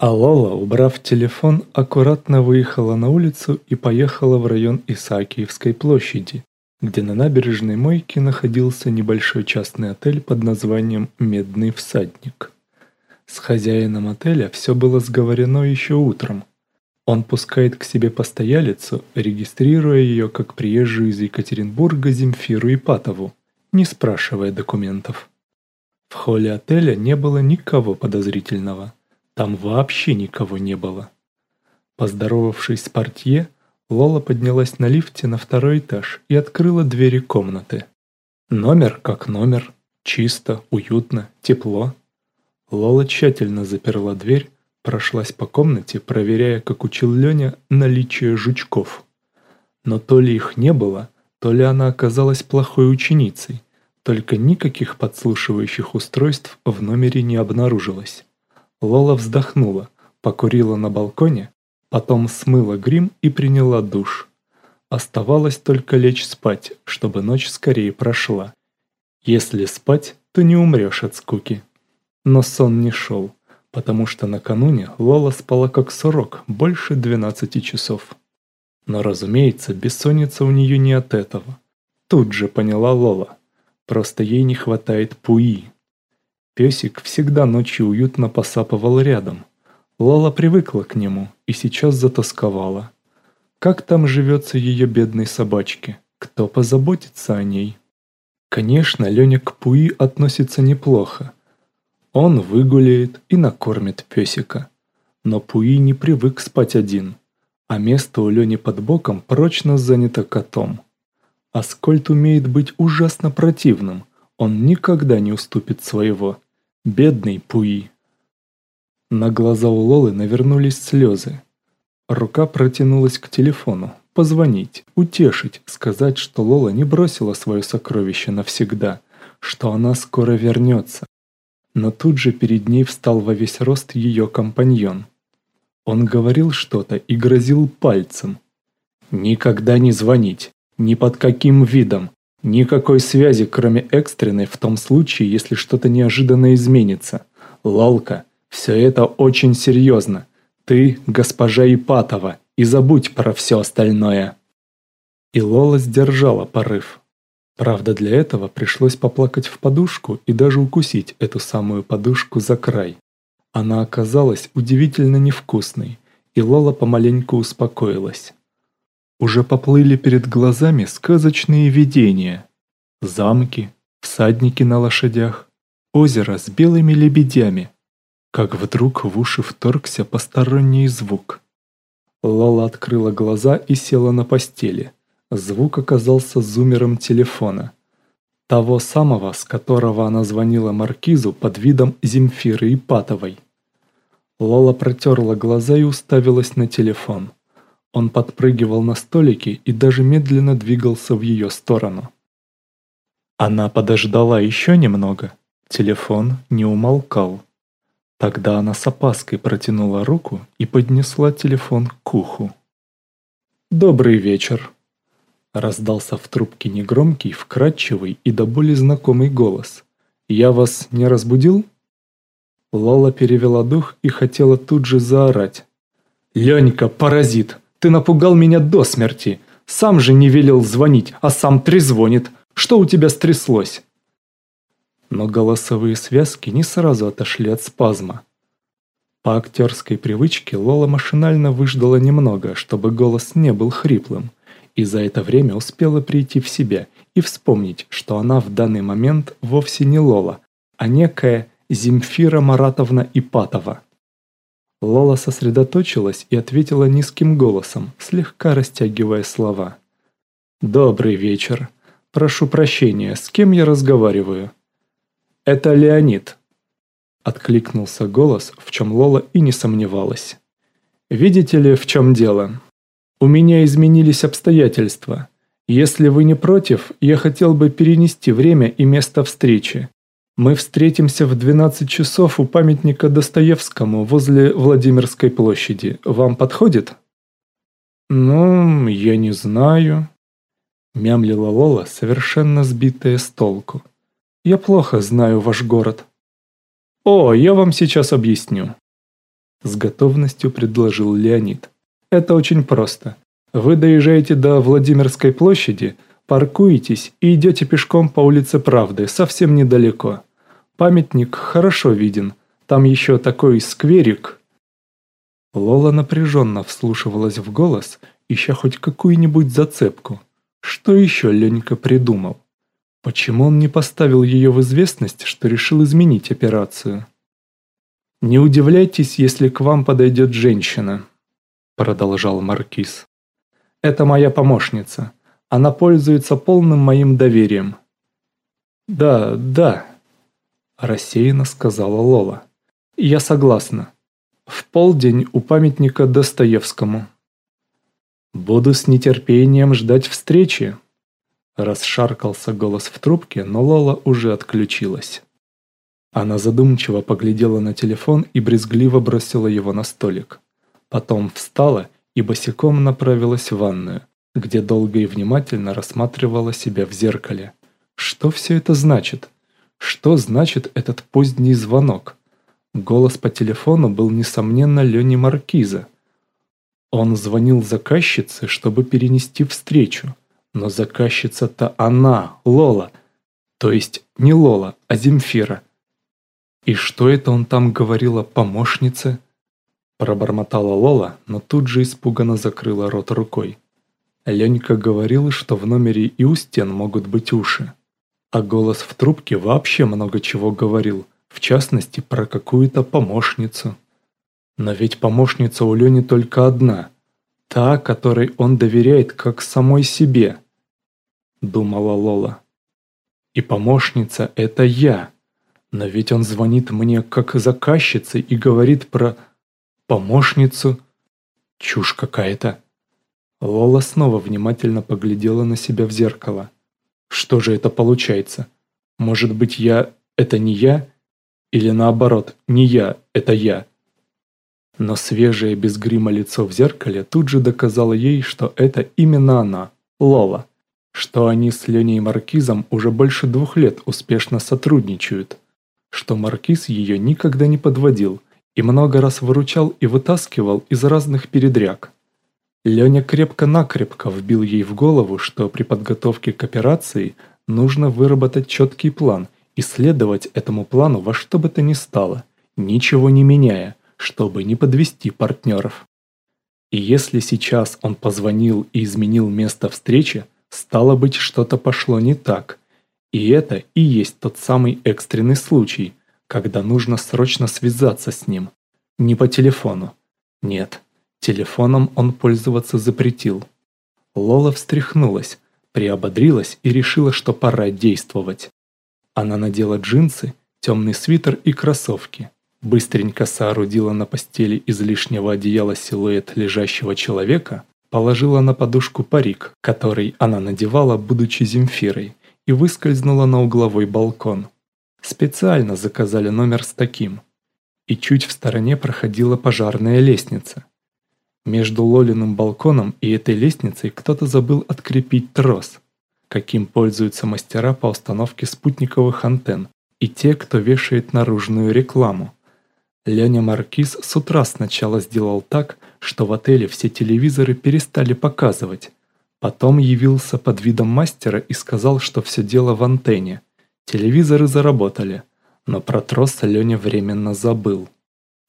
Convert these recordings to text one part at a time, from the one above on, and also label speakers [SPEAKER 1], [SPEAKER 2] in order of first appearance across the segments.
[SPEAKER 1] А Лола, убрав телефон, аккуратно выехала на улицу и поехала в район Исаакиевской площади, где на набережной Мойке находился небольшой частный отель под названием «Медный всадник». С хозяином отеля все было сговорено еще утром. Он пускает к себе постоялицу, регистрируя ее как приезжую из Екатеринбурга Земфиру Ипатову, не спрашивая документов. В холле отеля не было никого подозрительного – там вообще никого не было. Поздоровавшись с портье, Лола поднялась на лифте на второй этаж и открыла двери комнаты. Номер как номер, чисто, уютно, тепло. Лола тщательно заперла дверь, прошлась по комнате, проверяя, как учил Леня, наличие жучков. Но то ли их не было, то ли она оказалась плохой ученицей, только никаких подслушивающих устройств в номере не обнаружилось. Лола вздохнула, покурила на балконе, потом смыла грим и приняла душ. Оставалось только лечь спать, чтобы ночь скорее прошла. Если спать, то не умрешь от скуки. Но сон не шел, потому что накануне Лола спала как сорок, больше 12 часов. Но, разумеется, бессонница у нее не от этого. Тут же поняла Лола. Просто ей не хватает пуи. Песик всегда ночью уютно посапывал рядом. Лала привыкла к нему и сейчас затасковала. Как там живется ее бедной собачке? Кто позаботится о ней? Конечно, Леня к Пуи относится неплохо. Он выгуляет и накормит песика. Но Пуи не привык спать один, а место у Лени под боком прочно занято котом. Аскольд умеет быть ужасно противным, он никогда не уступит своего. Бедный Пуи. На глаза у Лолы навернулись слезы. Рука протянулась к телефону. Позвонить, утешить, сказать, что Лола не бросила свое сокровище навсегда, что она скоро вернется. Но тут же перед ней встал во весь рост ее компаньон. Он говорил что-то и грозил пальцем. «Никогда не звонить, ни под каким видом, Никакой связи, кроме экстренной, в том случае, если что-то неожиданно изменится. Лалка, все это очень серьезно. Ты госпожа Ипатова, и забудь про все остальное. И Лола сдержала порыв. Правда, для этого пришлось поплакать в подушку и даже укусить эту самую подушку за край. Она оказалась удивительно невкусной, и Лола помаленьку успокоилась. Уже поплыли перед глазами сказочные видения. Замки, всадники на лошадях, озеро с белыми лебедями. Как вдруг в уши вторгся посторонний звук. Лала открыла глаза и села на постели. Звук оказался зумером телефона. Того самого, с которого она звонила Маркизу под видом Земфиры Ипатовой. Лола протерла глаза и уставилась на телефон. Он подпрыгивал на столике и даже медленно двигался в ее сторону. Она подождала еще немного. Телефон не умолкал. Тогда она с опаской протянула руку и поднесла телефон к уху. «Добрый вечер!» Раздался в трубке негромкий, вкрадчивый и до боли знакомый голос. «Я вас не разбудил?» Лала перевела дух и хотела тут же заорать. «Ленька, паразит! Ты напугал меня до смерти. Сам же не велел звонить, а сам трезвонит. Что у тебя стряслось?» Но голосовые связки не сразу отошли от спазма. По актерской привычке Лола машинально выждала немного, чтобы голос не был хриплым, и за это время успела прийти в себя и вспомнить, что она в данный момент вовсе не Лола, а некая Земфира Маратовна Ипатова. Лола сосредоточилась и ответила низким голосом, слегка растягивая слова. «Добрый вечер. Прошу прощения, с кем я разговариваю?» «Это Леонид», — откликнулся голос, в чем Лола и не сомневалась. «Видите ли, в чем дело? У меня изменились обстоятельства. Если вы не против, я хотел бы перенести время и место встречи. Мы встретимся в 12 часов у памятника Достоевскому возле Владимирской площади. Вам подходит? Ну, я не знаю. Мямлила Лола, совершенно сбитая с толку. Я плохо знаю ваш город. О, я вам сейчас объясню. С готовностью предложил Леонид. Это очень просто. Вы доезжаете до Владимирской площади, паркуетесь и идете пешком по улице Правды, совсем недалеко. Памятник хорошо виден. Там еще такой скверик. Лола напряженно вслушивалась в голос, ища хоть какую-нибудь зацепку. Что еще Ленька придумал? Почему он не поставил ее в известность, что решил изменить операцию? «Не удивляйтесь, если к вам подойдет женщина», — продолжал Маркиз. «Это моя помощница. Она пользуется полным моим доверием». «Да, да», — рассеянно сказала Лола. «Я согласна. В полдень у памятника Достоевскому». «Буду с нетерпением ждать встречи», — расшаркался голос в трубке, но Лола уже отключилась. Она задумчиво поглядела на телефон и брезгливо бросила его на столик. Потом встала и босиком направилась в ванную, где долго и внимательно рассматривала себя в зеркале. Что все это значит? Что значит этот поздний звонок? Голос по телефону был, несомненно, Лени Маркиза. Он звонил заказчице, чтобы перенести встречу. Но заказчица-то она, Лола. То есть не Лола, а Земфира – «И что это он там говорил о помощнице?» Пробормотала Лола, но тут же испуганно закрыла рот рукой. Ленька говорил, что в номере и у стен могут быть уши. А голос в трубке вообще много чего говорил, в частности, про какую-то помощницу. Но ведь помощница у Лени только одна, та, которой он доверяет как самой себе, думала Лола. И помощница — это я. Но ведь он звонит мне как заказчице и говорит про помощницу. Чушь какая-то. Лола снова внимательно поглядела на себя в зеркало. Что же это получается? Может быть, я — это не я? Или наоборот, не я — это я? Но свежее без грима лицо в зеркале тут же доказало ей, что это именно она, Лола. Что они с Леней Маркизом уже больше двух лет успешно сотрудничают что маркиз ее никогда не подводил и много раз выручал и вытаскивал из разных передряг. Леня крепко-накрепко вбил ей в голову, что при подготовке к операции нужно выработать четкий план и следовать этому плану во что бы то ни стало, ничего не меняя, чтобы не подвести партнеров. И если сейчас он позвонил и изменил место встречи, стало быть, что-то пошло не так, и это и есть тот самый экстренный случай, когда нужно срочно связаться с ним. Не по телефону. Нет, телефоном он пользоваться запретил. Лола встряхнулась, приободрилась и решила, что пора действовать. Она надела джинсы, темный свитер и кроссовки. Быстренько соорудила на постели из лишнего одеяла силуэт лежащего человека, положила на подушку парик, который она надевала, будучи Земфирой и выскользнула на угловой балкон. Специально заказали номер с таким. И чуть в стороне проходила пожарная лестница. Между Лолиным балконом и этой лестницей кто-то забыл открепить трос, каким пользуются мастера по установке спутниковых антенн и те, кто вешает наружную рекламу. Леня Маркиз с утра сначала сделал так, что в отеле все телевизоры перестали показывать, Потом явился под видом мастера и сказал, что все дело в антенне. Телевизоры заработали, но про трос Леня временно забыл.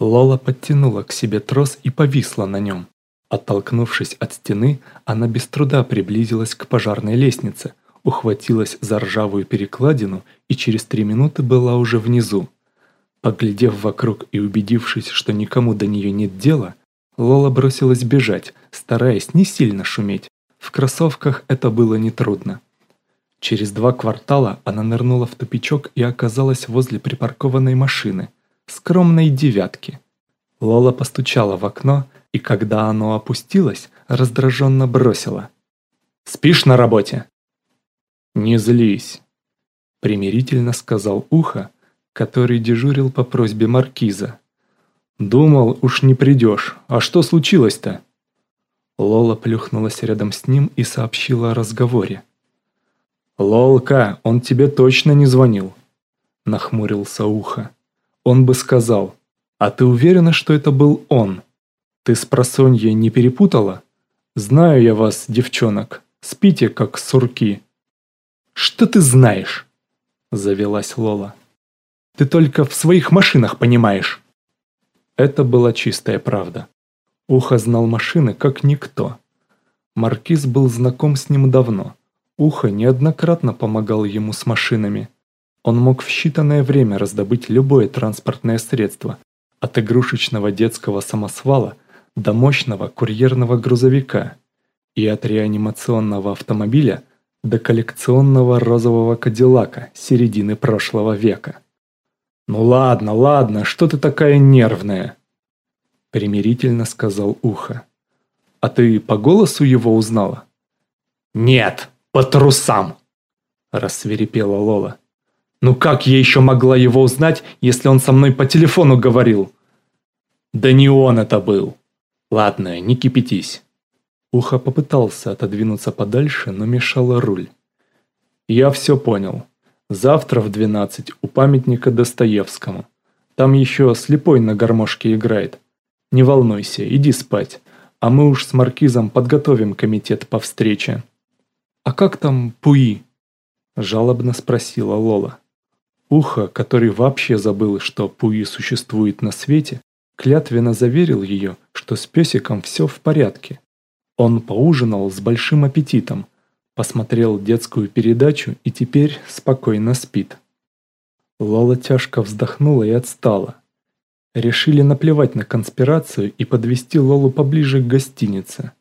[SPEAKER 1] Лола подтянула к себе трос и повисла на нем. Оттолкнувшись от стены, она без труда приблизилась к пожарной лестнице, ухватилась за ржавую перекладину и через три минуты была уже внизу. Поглядев вокруг и убедившись, что никому до нее нет дела, Лола бросилась бежать, стараясь не сильно шуметь, в кроссовках это было нетрудно. Через два квартала она нырнула в тупичок и оказалась возле припаркованной машины, скромной девятки. Лола постучала в окно, и когда оно опустилось, раздраженно бросила. «Спишь на работе?» «Не злись», — примирительно сказал Ухо, который дежурил по просьбе Маркиза. «Думал, уж не придешь. А что случилось-то?» Лола плюхнулась рядом с ним и сообщила о разговоре. «Лолка, он тебе точно не звонил?» Нахмурился ухо. «Он бы сказал, «А ты уверена, что это был он? Ты с просонья не перепутала? Знаю я вас, девчонок, спите как сурки». «Что ты знаешь?» – завелась Лола. «Ты только в своих машинах понимаешь». Это была чистая правда. Ухо знал машины как никто. Маркиз был знаком с ним давно. Ухо неоднократно помогал ему с машинами. Он мог в считанное время раздобыть любое транспортное средство, от игрушечного детского самосвала до мощного курьерного грузовика и от реанимационного автомобиля до коллекционного розового кадиллака середины прошлого века. «Ну ладно, ладно, что ты такая нервная?» Примирительно сказал Ухо. «А ты по голосу его узнала?» «Нет, по трусам!» Рассверепела Лола. «Ну как я еще могла его узнать, если он со мной по телефону говорил?» «Да не он это был!» «Ладно, не кипятись». Ухо попытался отодвинуться подальше, но мешало руль. «Я все понял. Завтра в двенадцать у памятника Достоевскому. Там еще слепой на гармошке играет. Не волнуйся, иди спать а мы уж с Маркизом подготовим комитет по встрече». «А как там Пуи?» – жалобно спросила Лола. Ухо, который вообще забыл, что Пуи существует на свете, клятвенно заверил ее, что с песиком все в порядке. Он поужинал с большим аппетитом, посмотрел детскую передачу и теперь спокойно спит. Лола тяжко вздохнула и отстала. Решили наплевать на конспирацию и подвести Лолу поближе к гостинице.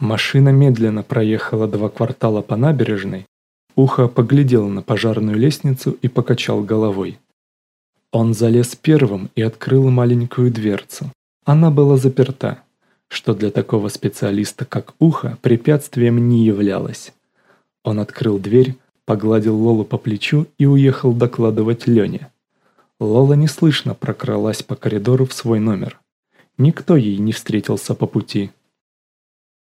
[SPEAKER 1] Машина медленно проехала два квартала по набережной. Ухо поглядел на пожарную лестницу и покачал головой. Он залез первым и открыл маленькую дверцу. Она была заперта, что для такого специалиста, как Ухо, препятствием не являлось. Он открыл дверь, погладил Лолу по плечу и уехал докладывать Лене. Лола неслышно прокралась по коридору в свой номер. Никто ей не встретился по пути.